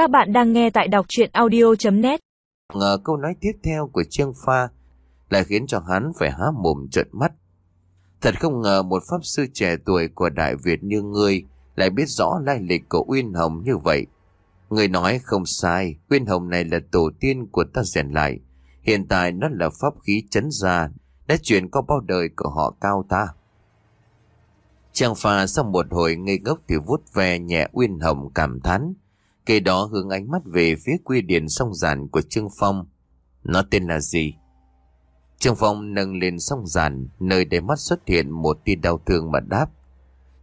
Các bạn đang nghe tại đọc chuyện audio.net Ngờ câu nói tiếp theo của Trương Pha lại khiến cho hắn phải há mồm trợn mắt. Thật không ngờ một pháp sư trẻ tuổi của Đại Việt như ngươi lại biết rõ lai lịch của Uyên Hồng như vậy. Người nói không sai, Uyên Hồng này là tổ tiên của ta rèn lại. Hiện tại nó là pháp khí chấn gia, đã chuyển qua bao đời của họ cao ta. Trang pha sau một hồi ngây ngốc thì vút ve nhẹ Uyên Hồng cảm thán. Kể đó hướng ánh mắt về phía quy điển song giản của Trương Phong. Nó tên là gì? Trương Phong nâng lên song giản nơi để mắt xuất hiện một tia đau thương mà đáp.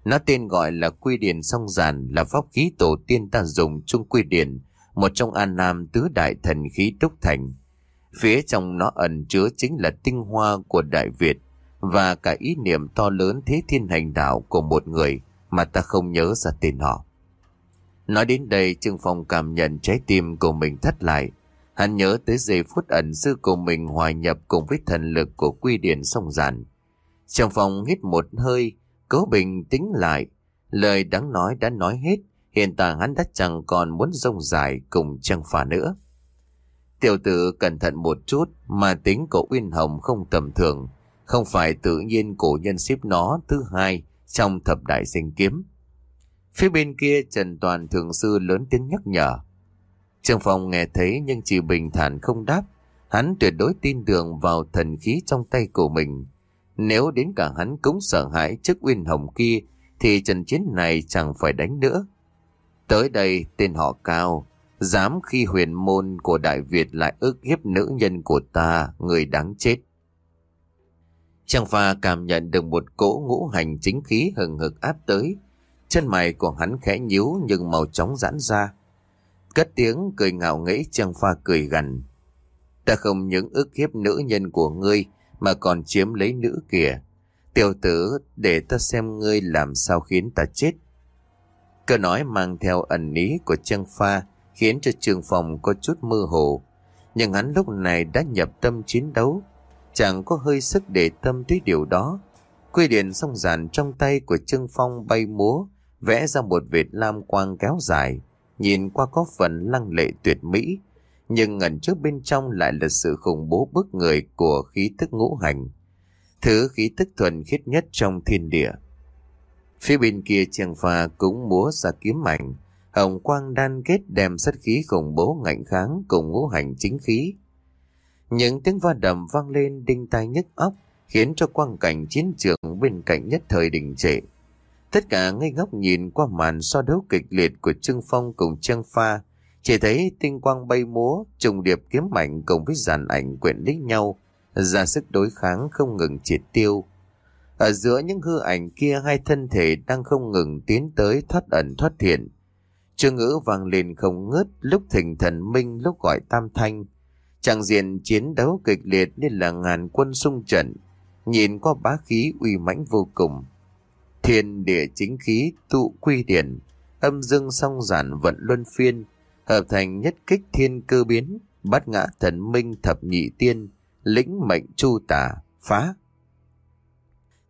Nó tên gọi là quy điển song giản là pháp khí tổ tiên ta dùng chung quy điển, một trong an nam tứ đại thần khí đúc thành. Phía trong nó ẩn chứa chính là tinh hoa của Đại Việt và cả ý niệm to lớn thế thiên hành đạo của một người mà ta không nhớ ra tên họ. Nói đến đây Trương Phong cảm nhận trái tim của mình thắt lại. Hắn nhớ tới giây phút ẩn sư của mình hòa nhập cùng với thần lực của quy điển sông giản. Trương Phong hít một hơi, cố bình tĩnh lại. Lời đáng nói đã nói hết, hiện tại hắn đã chẳng còn muốn rông dài cùng Trang Phà nữa. Tiểu tử cẩn thận một chút mà tính của Uyên Hồng không tầm thường. Không phải tự nhiên cổ nhân xếp nó thứ hai trong thập đại sinh kiếm. Phía bên kia Trần Toàn thường sư lớn tiếng nhắc nhở. Trương Phong nghe thấy nhưng chỉ bình thản không đáp. Hắn tuyệt đối tin tưởng vào thần khí trong tay của mình. Nếu đến cả hắn cũng sợ hãi trước Uyên Hồng kia thì trận chiến này chẳng phải đánh nữa. Tới đây tên họ cao, dám khi huyền môn của Đại Việt lại ức hiếp nữ nhân của ta, người đáng chết. Trang pha cảm nhận được một cỗ ngũ hành chính khí hừng hực áp tới. Chân mày của hắn khẽ nhíu nhưng màu chóng giãn ra. Cất tiếng cười ngạo nghễ Trang pha cười gằn. Ta không những ức hiếp nữ nhân của ngươi mà còn chiếm lấy nữ kìa. Tiểu tử để ta xem ngươi làm sao khiến ta chết. Câu nói mang theo ẩn ý của Trang pha khiến cho trường phòng có chút mơ hồ. Nhưng hắn lúc này đã nhập tâm chiến đấu chẳng có hơi sức để tâm tới điều đó. Quy điện song giản trong tay của Trương Phong bay múa, vẽ ra một vệt lam quang kéo dài, nhìn qua có phần lăng lệ tuyệt mỹ, nhưng ngẩn trước bên trong lại là sự khủng bố bức người của khí tức ngũ hành, thứ khí tức thuần khiết nhất trong thiên địa. Phía bên kia Trương Pha cũng múa ra kiếm ảnh, hồng quang đan kết đem sát khí khủng bố ngạnh kháng cùng ngũ hành chính khí. Những tiếng va đầm vang lên đinh tai nhức óc, khiến cho quang cảnh chiến trường bên cạnh nhất thời đình trệ. Tất cả ngay góc nhìn qua màn so đấu kịch liệt của Trương Phong cùng Trương Pha, chỉ thấy tinh quang bay múa, trùng điệp kiếm mạnh cùng với dàn ảnh quyện lấy nhau, ra sức đối kháng không ngừng triệt tiêu. Ở giữa những hư ảnh kia hai thân thể đang không ngừng tiến tới thoát ẩn thoát thiện. Trương ngữ vang lên không ngớt, lúc thỉnh thần minh, lúc gọi tam thanh, chẳng diện chiến đấu kịch liệt nên là ngàn quân xung trận, nhìn qua bá khí uy mãnh vô cùng. Thiên địa chính khí tụ quy điển, âm dương song giản vận luân phiên, hợp thành nhất kích thiên cơ biến, bắt ngã thần minh thập nhị tiên, lĩnh mệnh chu tả, phá.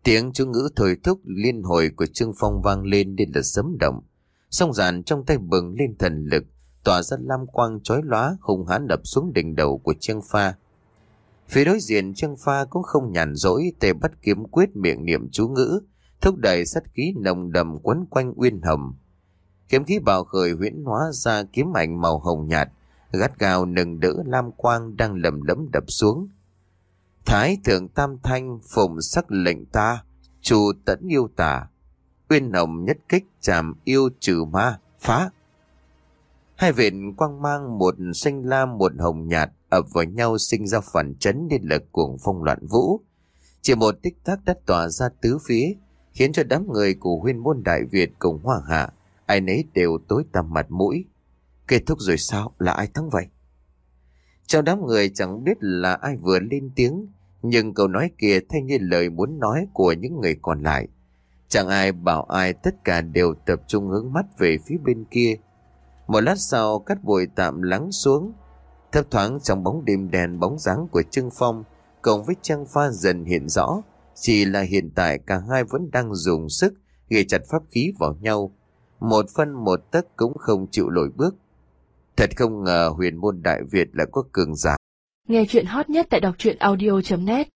Tiếng chú ngữ thời thúc liên hồi của Trương Phong vang lên đến là sấm động. Song giản trong tay bừng lên thần lực, tỏa ra lam quang chói lóa hùng hãn đập xuống đỉnh đầu của Trương Pha. Phía đối diện Trương Pha cũng không nhàn rỗi tề bắt kiếm quyết miệng niệm chú ngữ, thúc đẩy sát khí nồng đầm quấn quanh uyên hầm. Kiếm khí bào khởi huyễn hóa ra kiếm ảnh màu hồng nhạt, gắt gao nâng đỡ lam quang đang lầm lấm đập xuống. Thái thượng tam thanh phụng sắc lệnh ta, trù tẫn yêu tả, uyên hồng nhất kích chạm yêu trừ ma, phá. Hai vện quang mang một xanh lam một hồng nhạt ập vào nhau sinh ra phản chấn nên lực cuồng phong loạn vũ. Chỉ một tích tắc đã tỏa ra tứ phía, khiến cho đám người của huyên môn Đại Việt cùng Hoa Hạ, ai nấy đều tối tăm mặt mũi. Kết thúc rồi sao? Là ai thắng vậy? Trong đám người chẳng biết là ai vừa lên tiếng, nhưng câu nói kia thay như lời muốn nói của những người còn lại. Chẳng ai bảo ai tất cả đều tập trung hướng mắt về phía bên kia, một lát sau cắt bụi tạm lắng xuống. Thấp thoáng trong bóng đêm đèn bóng dáng của Trương Phong cộng với trang pha dần hiện rõ. Chỉ là hiện tại cả hai vẫn đang dùng sức ghi chặt pháp khí vào nhau. Một phân một tấc cũng không chịu lỗi bước. Thật không ngờ huyền môn Đại Việt lại có cường giả. Nghe chuyện hot nhất tại đọc truyện audio.net